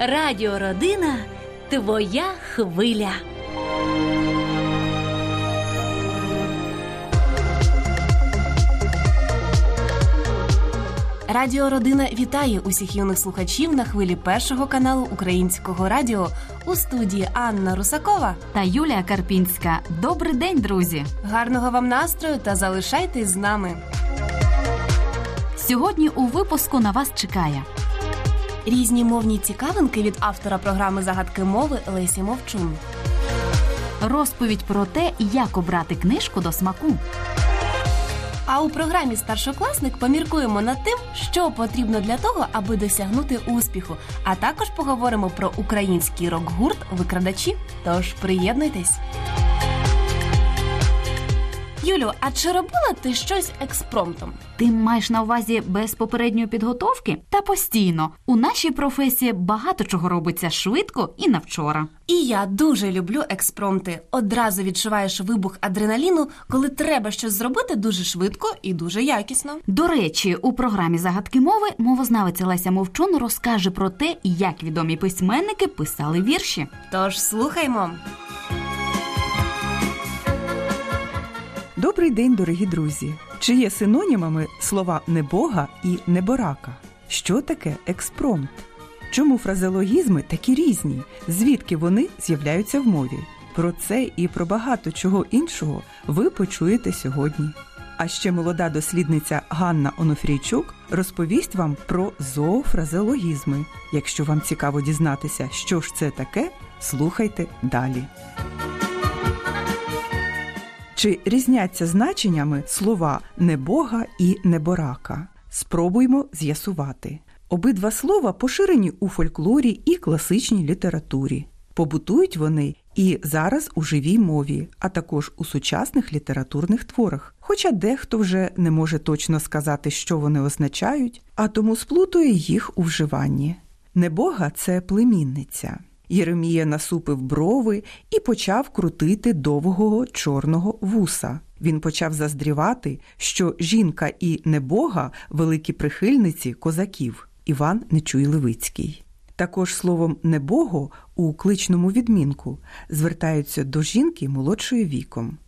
Радіо Родина твоя хвиля. Радіо Родина вітає усіх юних слухачів на хвилі першого каналу Українського радіо у студії Анна Русакова та Юлія Карпінська. Добрий день, друзі! Гарного вам настрою та залишайтесь з нами. Сьогодні у випуску на вас чекає різні мовні цікавинки від автора програми загадки мови Лесі Мовчун. Розповідь про те, як обрати книжку до смаку. А у програмі Старшокласник поміркуємо над тим, що потрібно для того, аби досягнути успіху. А також поговоримо про український рок-гурт викрадачі. Тож приєднуйтесь. Юлю, а чи робила ти щось експромтом? Ти маєш на увазі без попередньої підготовки? Та постійно у нашій професії багато чого робиться швидко і на вчора. І я дуже люблю експромти. Одразу відчуваєш вибух адреналіну, коли треба щось зробити дуже швидко і дуже якісно. До речі, у програмі загадки мови мовознавиця Леся Мовчун розкаже про те, як відомі письменники писали вірші. Тож слухаймо. Добрий день, дорогі друзі! Чи є синонімами слова небога і неборака? Що таке експромт? Чому фразеологізми такі різні? Звідки вони з'являються в мові? Про це і про багато чого іншого ви почуєте сьогодні. А ще молода дослідниця Ганна Онофрійчук розповість вам про зоофразеологізми. Якщо вам цікаво дізнатися, що ж це таке, слухайте далі. Чи різняться значеннями слова небога і неборака? Спробуймо з'ясувати. Обидва слова поширені у фольклорі і класичній літературі. Побутують вони і зараз у живій мові, а також у сучасних літературних творах. Хоча дехто вже не може точно сказати, що вони означають, а тому сплутує їх у вживанні. Небога це племінниця. Єремія насупив брови і почав крутити довгого чорного вуса. Він почав заздрівати, що жінка і небога великі прихильниці козаків Іван Нечуй-Левицький. Також словом небого у кличному відмінку звертаються до жінки молодшою віком.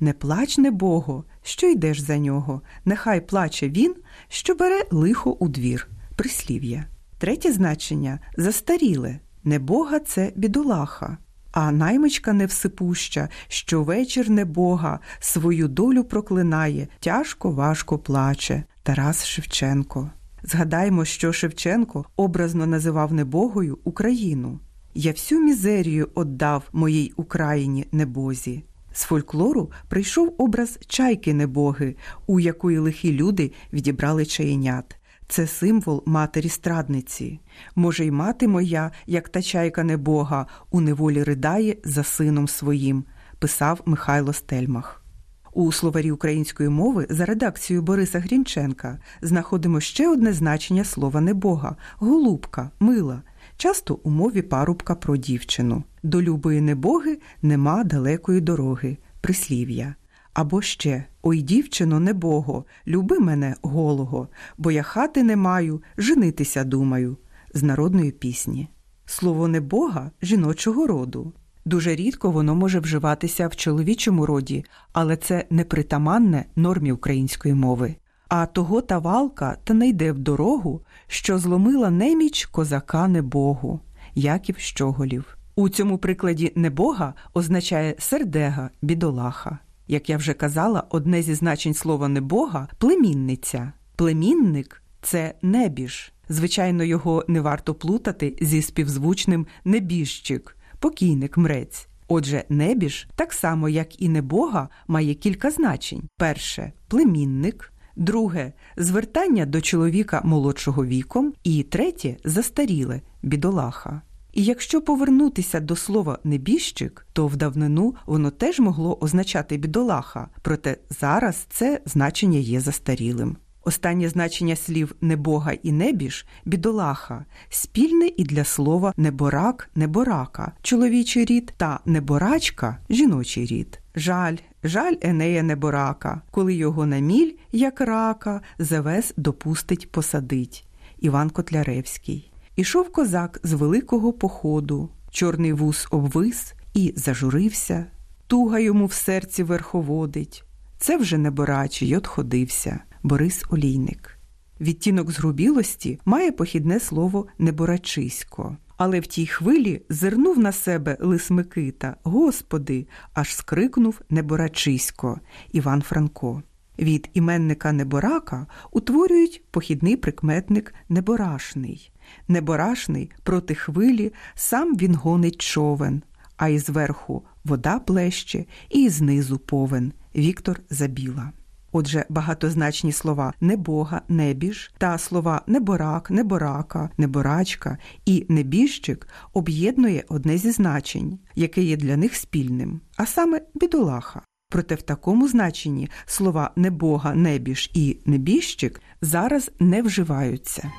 Не плач, небого, що йдеш за нього, нехай плаче він, що бере лихо у двір. Прислів'я. Третє значення застаріле. Небога це бідолаха, а наймичка невсипуща, що вечір небога свою долю проклинає, тяжко важко плаче. Тарас Шевченко. Згадаймо, що Шевченко образно називав небогою Україну. Я всю мізерію отдав моїй Україні небозі. З фольклору прийшов образ чайки небоги, у якої лихі люди відібрали чаєнят. Це символ матері страдниці. Може, й мати моя, як та чайка небога, у неволі ридає за сином своїм, писав Михайло Стельмах. У словарі української мови за редакцією Бориса Грінченка знаходимо ще одне значення слова небога голубка, мила, часто у мові парубка про дівчину. До любої небоги нема далекої дороги, прислів'я. Або ще Ой, дівчино, небого, люби мене голого, бо я хати не маю, женитися думаю, з народної пісні. Слово небога жіночого роду. Дуже рідко воно може вживатися в чоловічому роді, але це непритаманне нормі української мови. А того та валка та не йде в дорогу, що зломила неміч козака небогу, Яків Щоголів. У цьому прикладі небога означає сердега, бідолаха. Як я вже казала, одне зі значень слова небога племінниця. Племінник це небіж. Звичайно, його не варто плутати зі співзвучним небіжчик, покійник мрець. Отже, небіж, так само як і небога, має кілька значень: перше племінник, друге звертання до чоловіка молодшого віком, і третє застаріле бідолаха. І якщо повернутися до слова небіжчик, то в давнину воно теж могло означати бідолаха, проте зараз це значення є застарілим. Останнє значення слів небога і небіж бідолаха, спільне і для слова неборак, неборака, чоловічий рід та неборачка жіночий рід. Жаль, жаль Енея неборака, коли його на міль, як рака, завес допустить посадить. Іван Котляревський. Ішов козак з великого походу, чорний вус обвис і зажурився, туга йому в серці верховодить. Це вже не борачий отходився Борис Олійник. Відтінок згрубілості має похідне слово неборачисько. Але в тій хвилі зирнув на себе лис Микита, Господи, аж скрикнув неборачисько Іван Франко. Від іменника неборака утворюють похідний прикметник неборашний. Неборашний проти хвилі сам він гонить човен, а із верху вода плеще і знизу повен. Віктор Забіла. Отже, багатозначні слова небога, небіж та слова неборак, неборака, неборачка і небіжчик об'єднує одне зі значень, яке є для них спільним, а саме бідолаха. Проте в такому значенні слова небога, небіж і небіжчик зараз не вживаються.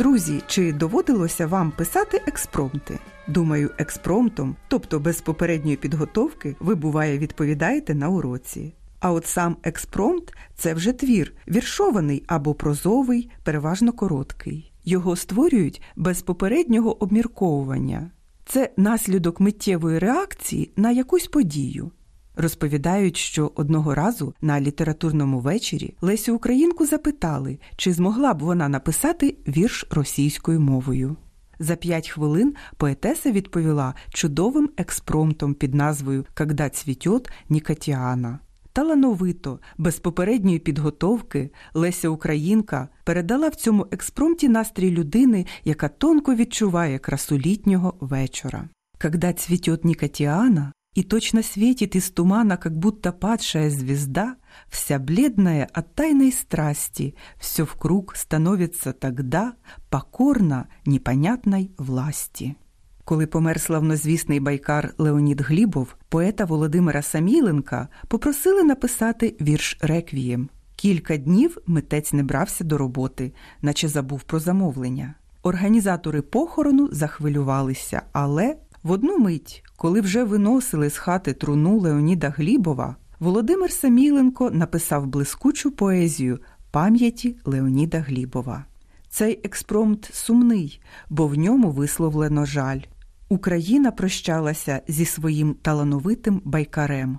Друзі, чи доводилося вам писати експромти? Думаю, експромтом, тобто без попередньої підготовки, ви буває відповідаєте на уроці. А от сам експромт це вже твір, віршований або прозовий, переважно короткий. Його створюють без попереднього обмірковування. Це наслідок миттєвої реакції на якусь подію. Розповідають, що одного разу на літературному вечорі Лесю Українку запитали, чи змогла б вона написати вірш російською мовою. За п'ять хвилин поетеса відповіла чудовим експромтом під назвою «Когда цвітет Нікатіана». Талановито, без попередньої підготовки, Леся Українка передала в цьому експромті настрій людини, яка тонко відчуває красу літнього вечора. «Когда цвітет Нікатіана», и точно светит из тумана, как будто падшая звезда, вся бледная от тайной страсти, все вкруг становится тогда покорно непонятной власти. Коли помер славнозвісний байкар Леонід Глібов, поета Володимира Саміленка попросили написати вірш Реквієм. Кілька днів митець не брався до роботи, наче забув про замовлення. Організатори похорону захвилювалися, але в одну мить, коли вже виносили з хати труну Леоніда Глібова, Володимир Саміленко написав блискучу поезію пам'яті Леоніда Глібова. Цей експромт сумний, бо в ньому висловлено жаль. Україна прощалася зі своїм талановитим байкарем.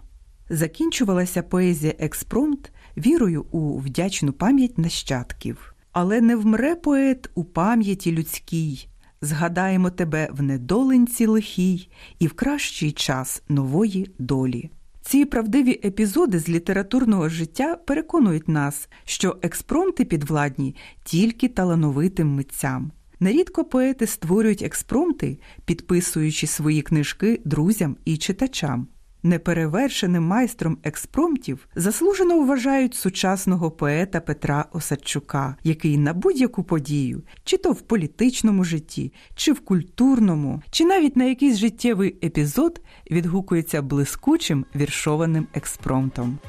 Закінчувалася поезія експромт вірою у вдячну пам'ять нащадків. Але не вмре поет у пам'яті людській, згадаємо тебе в недоленці лихій і в кращий час нової долі. Ці правдиві епізоди з літературного життя переконують нас, що експромти підвладні тільки талановитим митцям. Нерідко поети створюють експромти, підписуючи свої книжки друзям і читачам. Неперевершеним майстром експромтів заслужено вважають сучасного поета Петра Осадчука, який на будь-яку подію, чи то в політичному житті, чи в культурному, чи навіть на якийсь життєвий епізод відгукується блискучим віршованим експромтом.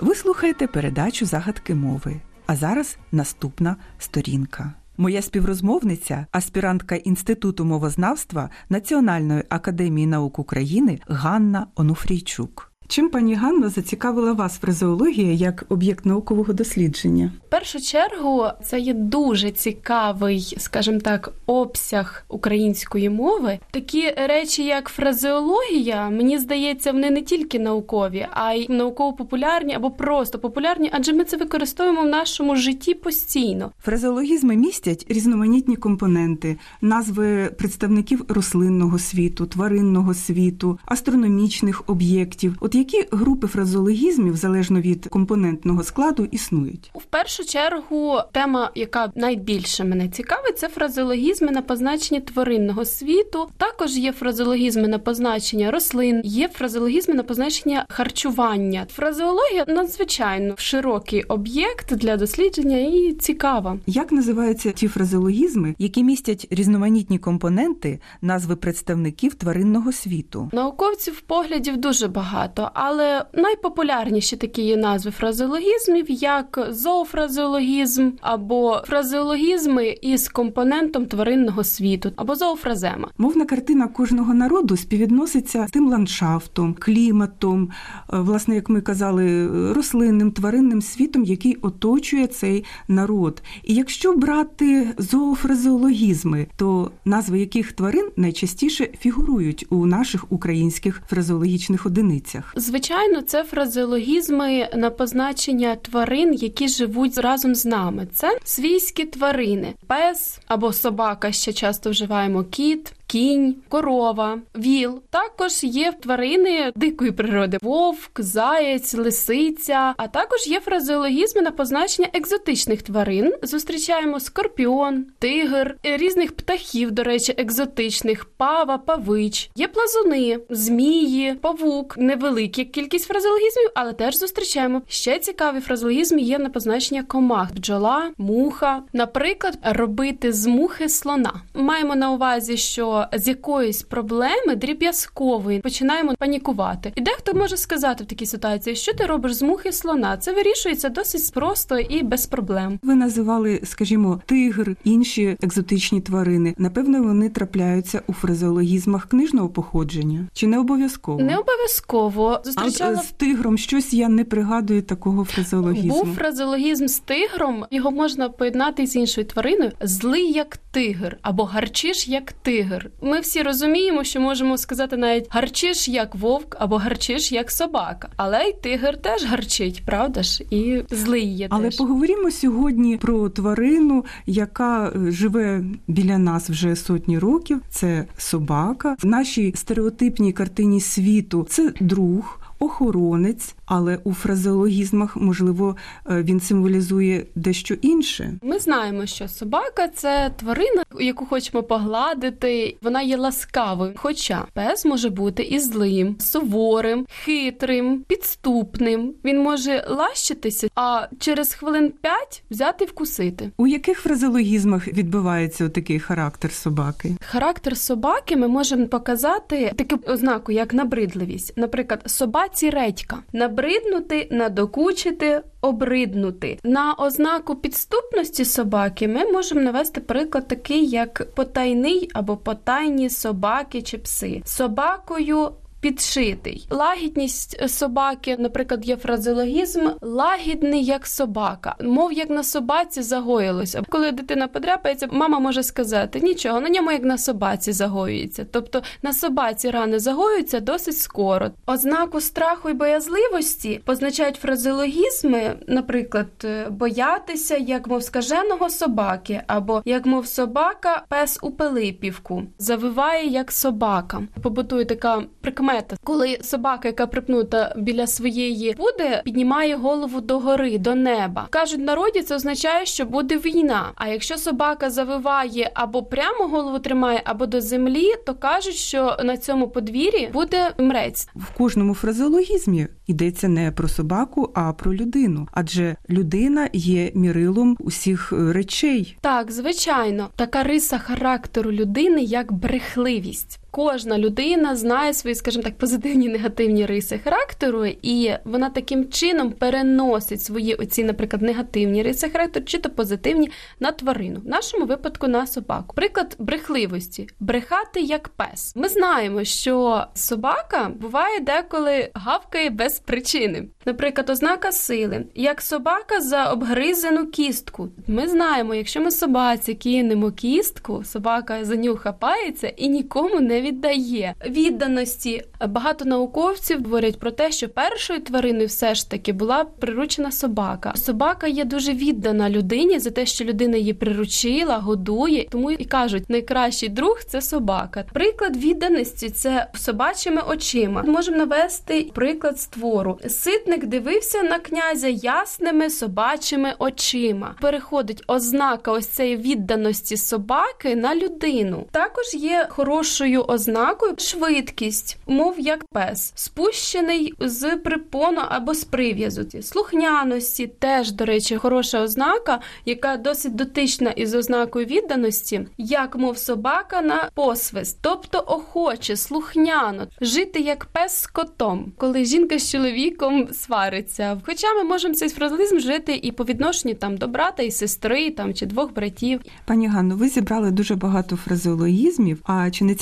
Ви слухаєте передачу загадки мови. А зараз наступна сторінка. Моя співрозмовниця, аспірантка Інституту мовознавства Національної академії наук України Ганна Онуфрійчук. Чим пані Ганно зацікавила вас фразеологія як об'єкт наукового дослідження? В першу чергу це є дуже цікавий, скажімо так, обсяг української мови. Такі речі, як фразеологія, мені здається, вони не тільки наукові, а й науково-популярні або просто популярні, адже ми це використовуємо в нашому житті постійно. Фразеологізми містять різноманітні компоненти, назви представників рослинного світу, тваринного світу, астрономічних об'єктів. От які групи фразеологізмів, залежно від компонентного складу, існують? В першу чергу тема, яка найбільше мене цікавить, це фразеологізми на позначення тваринного світу. Також є фразеологізми на позначення рослин, є фразеологізми на позначення харчування. Фразеологія надзвичайно широкий об'єкт для дослідження і цікава. Як називаються ті фразеологізми, які містять різноманітні компоненти, назви представників тваринного світу? Науковців поглядів дуже багато багато, але найпопулярніші такі є назви фразеологізмів, як зоофразеологізм або фразеологізми із компонентом тваринного світу, або зоофразема. Мовна картина кожного народу співвідноситься з тим ландшафтом, кліматом, е, власне, як ми казали, рослинним тваринним світом, який оточує цей народ. І якщо брати зоофразеологізми, то назви яких тварин найчастіше фігурують у наших українських фразеологічних одиницях. Звичайно, це фразеологізми на позначення тварин, які живуть разом з нами. Це свійські тварини, пес або собака. Ще часто вживаємо кіт. Кінь, корова, віл також є тварини дикої природи: вовк, заєць, лисиця. А також є фразеологізми на позначення екзотичних тварин. Зустрічаємо скорпіон, тигр, різних птахів, до речі, екзотичних, пава, павич. Є плазуни, змії, павук, невелика кількість фразеологізмів, але теж зустрічаємо. Ще цікаві фразеологізми є на позначення комах: бджола, муха. Наприклад, робити з мухи слона. Маємо на увазі, що з якоїсь проблеми дріб'язкової починаємо панікувати. І дехто може сказати в такій ситуації, що ти робиш з мухи слона. Це вирішується досить просто і без проблем. Ви називали, скажімо, тигр, інші екзотичні тварини. Напевно, вони трапляються у фразеологізмах книжного походження. Чи не обов'язково? Не обов'язково зустрічала з тигром щось я не пригадую такого фразеологізму. Був фразеологізм з тигром. Його можна поєднати з іншою твариною. Злий як тигр або гарчиш як тигр. Ми всі розуміємо, що можемо сказати навіть гарчиш як вовк або гарчиш як собака. Але й тигр теж гарчить, правда ж? І злий є Але теж. поговоримо сьогодні про тварину, яка е, живе біля нас вже сотні років. Це собака. В нашій стереотипній картині світу це друг. Охоронець, але у фразеологізмах, можливо, е, він символізує дещо інше. Ми знаємо, що собака це тварина, яку хочемо погладити. Вона є ласкавою. Хоча пес може бути і злим, суворим, хитрим, підступним. Він може лащитися, а через хвилин п'ять взяти і вкусити. У яких фразеологізмах відбувається такий характер собаки? Характер собаки ми можемо показати таку ознаку, як набридливість. Наприклад, собаці редька. Набриднути, надокучити, обриднути. На ознаку підступності собаки ми можемо навести приклад такий, як потайний або потайні собаки чи пси. Собакою підшитий. Лагідність собаки, наприклад, є фразеологізм лагідний як собака, мов як на собаці загоїлося. Коли дитина подряпається, мама може сказати нічого, на ньому як на собаці загоюється. Тобто на собаці рани загоюються досить скоро. Ознаку страху і боязливості позначають фразеологізми, наприклад, е, боятися, як мов скаженого собаки, або як мов собака, пес у Пилипівку, завиває як собака. Побутує така прикмета, коли собака, яка припнута біля своєї буде, піднімає голову догори, до неба. Кажуть, народі це означає, що буде війна. А якщо собака завиває або прямо голову тримає, або до землі, то кажуть, що на цьому подвір'ї буде мрець. В кожному фразеологізмі йдеться не про собаку, а про людину, адже людина є мірилом усіх е, речей. Так, звичайно, така риса характеру людини як брехливість. Кожна людина знає свої, скажімо так, позитивні негативні риси характеру, і вона таким чином переносить свої оці, наприклад, негативні риси характеру, чи то позитивні на тварину. В нашому випадку на собаку. Приклад брехливості брехати як пес. Ми знаємо, що собака буває деколи гавкає без причини. Наприклад, ознака сили, як собака за обгризену кістку. Ми знаємо, якщо ми собаці кинемо кістку, собака за нього хапається і нікому не віддає відданості. Багато науковців говорять про те, що першою твариною все ж таки була приручена собака. Собака є дуже віддана людині за те, що людина її приручила, годує. Тому і кажуть, найкращий друг це собака. Приклад відданості це собачими очима. Можемо навести приклад з твору. Ситник дивився на князя ясними собачими очима. Переходить ознака ось цієї відданості собаки на людину. Також є хорошою ознакою швидкість, мов як пес, спущений з припону або з прив'язу. Слухняності теж, до речі, хороша ознака, яка досить дотична із ознакою відданості, як мов собака на посвист, тобто охоче, слухняно, жити як пес з котом, коли жінка з чоловіком свариться. Хоча ми можемо цей фразалізм жити і по відношенню там до брата і сестри, там чи двох братів. Пані Ганно, ви зібрали дуже багато фразеологізмів. А чи не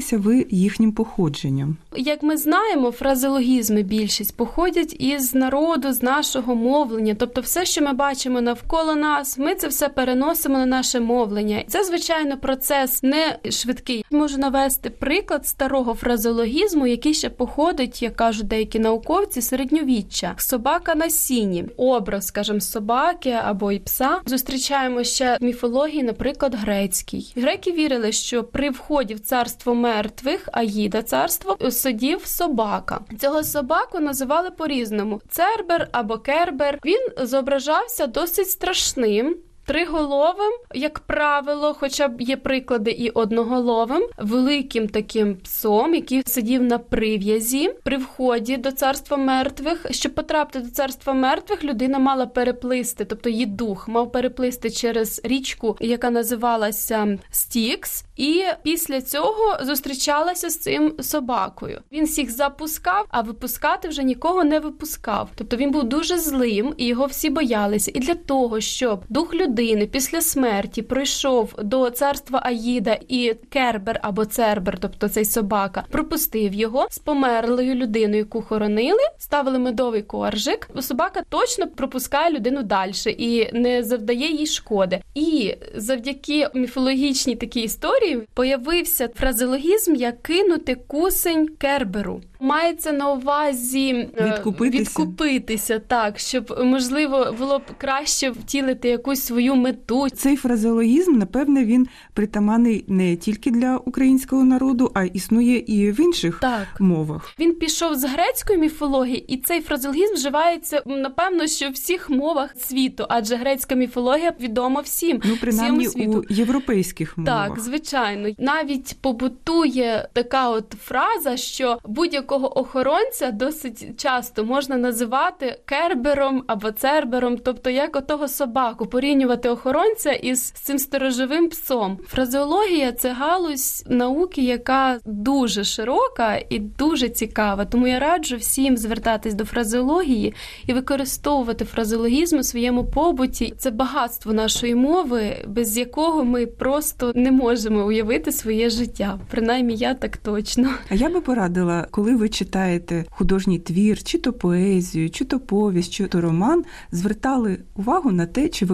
цікавилися ви їхнім походженням? Як ми знаємо, фразеологізми більшість походять із народу, з нашого мовлення. Тобто, все, що ми бачимо навколо нас, ми це все переносимо на наше мовлення. Це звичайно процес не швидкий. Можу навести приклад старого фразеологізму, який ще походить, як кажуть деякі науковці, середньовіччя. Собака на сіні, образ, скажімо, собаки або і пса. Зустрічаємо ще міфології, наприклад, грецький. Греки вірили, що при вході в царство мертвих, Аїда царство, сидів собака. Цього собаку називали по-різному: цербер або кербер. Він зображався досить страшним. Триголовим, як правило, хоча б є приклади і одноголовим, великим таким псом, який сидів на прив'язі при вході до царства мертвих. Щоб потрапити до царства мертвих, людина мала переплисти, тобто її дух мав переплисти через річку, яка називалася Стікс, і після цього зустрічалася з цим собакою. Він всіх запускав, а випускати вже нікого не випускав. Тобто він був дуже злим, і його всі боялися. І для того, щоб дух людини людини після смерті прийшов до царства Аїда і Кербер або Цербер, тобто цей собака, пропустив його з померлою людиною, яку хоронили, ставили медовий коржик. Собака точно пропускає людину далі і не завдає їй шкоди. І завдяки міфологічній такій історії появився фразеологізм як кинути кусень Керберу. Мається на увазі е, відкупитися. відкупитися, так щоб можливо було б краще втілити якусь свою мету. Цей фразеологізм, напевне, він притаманий не тільки для українського народу, а існує і в інших так. мовах. Він пішов з грецької міфології, і цей фразеологізм вживається напевно, що в всіх мовах світу, адже грецька міфологія відома всім. Ну принаймні світу. у європейських мовах. Так, звичайно, навіть побутує така от фраза, що будь-яку такого охоронця досить часто можна називати кербером або цербером, тобто як отого собаку, порівнювати охоронця із цим сторожовим псом. Фразеологія це галузь науки, яка дуже широка і дуже цікава. Тому я раджу всім звертатись до фразеології і використовувати фразеологізм у своєму побуті. Це багатство нашої мови, без якого ми просто не можемо уявити своє життя. Принаймні, я так точно. А я би порадила, коли ви читаєте художній твір, чи то поезію, чи то повість, чи то роман, звертали увагу на те, чи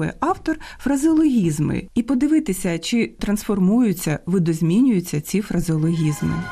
використовує автор фразеологізми, і подивитися, чи трансформуються, видозмінюються ці фразеологізми.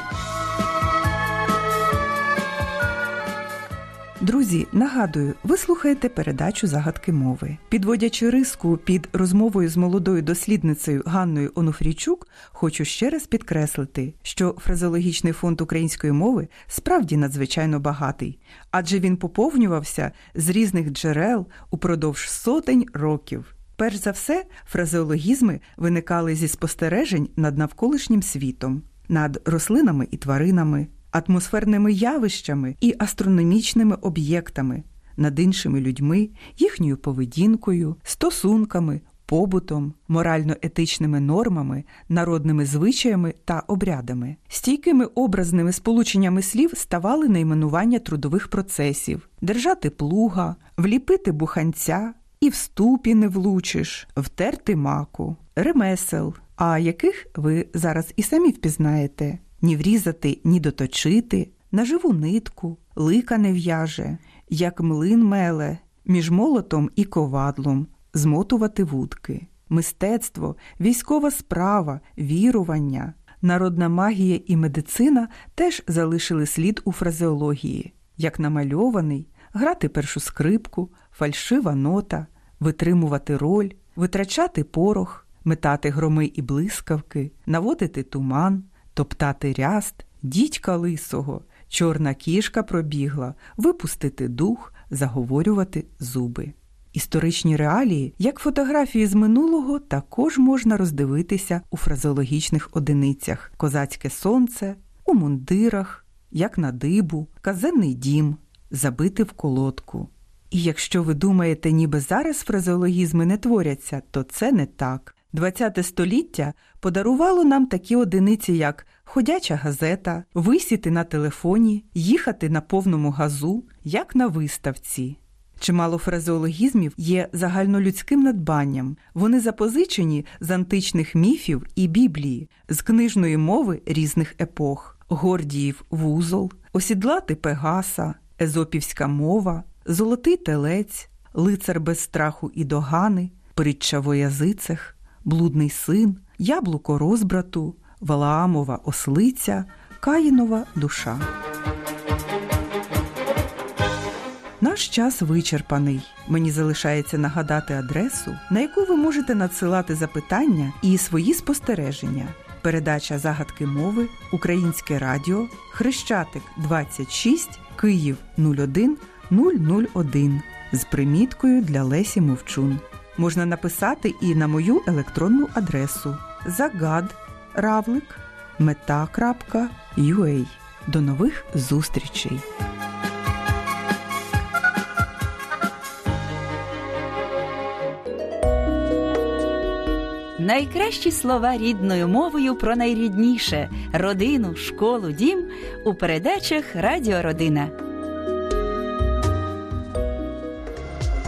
Друзі, нагадую, ви слухаєте передачу загадки мови. Підводячи риску під розмовою з молодою дослідницею Ганною Онуфрійчук, хочу ще раз підкреслити, що фразеологічний фонд української мови справді надзвичайно багатий, адже він поповнювався з різних джерел упродовж сотень років. Перш за все, фразеологізми виникали зі спостережень над навколишнім світом, над рослинами і тваринами атмосферними явищами і астрономічними об'єктами, над іншими людьми, їхньою поведінкою, стосунками, побутом, морально-етичними нормами, народними звичаями та обрядами. Стійкими образними сполученнями слів ставали найменування трудових процесів, держати плуга, вліпити буханця. І в ступі не влучиш, втерти маку, ремесел, а яких ви зараз і самі впізнаєте ні врізати, ні доточити, на живу нитку, лика не в'яже, як млин меле, між молотом і ковадлом, змотувати вудки, мистецтво, військова справа, вірування, народна магія і медицина теж залишили слід у фразеології, як намальований, грати першу скрипку, фальшива нота, витримувати роль, витрачати порох, метати громи і блискавки, наводити туман топтати ряст, дідька лисого, чорна кішка пробігла, випустити дух, заговорювати зуби. Історичні реалії, як фотографії з минулого, також можна роздивитися у фразеологічних одиницях: козацьке сонце, у мундирах, як на дибу, казенний дім, забити в колодку. І якщо ви думаєте, ніби зараз фразеологізми не творяться, то це не так. ХХ століття подарувало нам такі одиниці, як ходяча газета, висіти на телефоні, їхати на повному газу, як на виставці. Чимало фразеологізмів є загальнолюдським надбанням. Вони запозичені з античних міфів і Біблії, з книжної мови різних епох: Гордіїв вузол, осідлати Пегаса, Езопівська мова, Золотий телець, Лицар без страху і догани, Притча воязицех, Блудний син, Яблуко розбрату, Валаамова ослиця, Каїнова душа. Наш час вичерпаний. Мені залишається нагадати адресу, на яку ви можете надсилати запитання і свої спостереження. Передача загадки мови, Українське Радіо, Хрещатик 26, Київ 01 001 з приміткою для Лесі Мовчун. Можна написати і на мою електронну адресу загад.равлик До нових зустрічей! Найкращі слова рідною мовою про найрідніше родину, школу, дім у передачах Радіо Родина.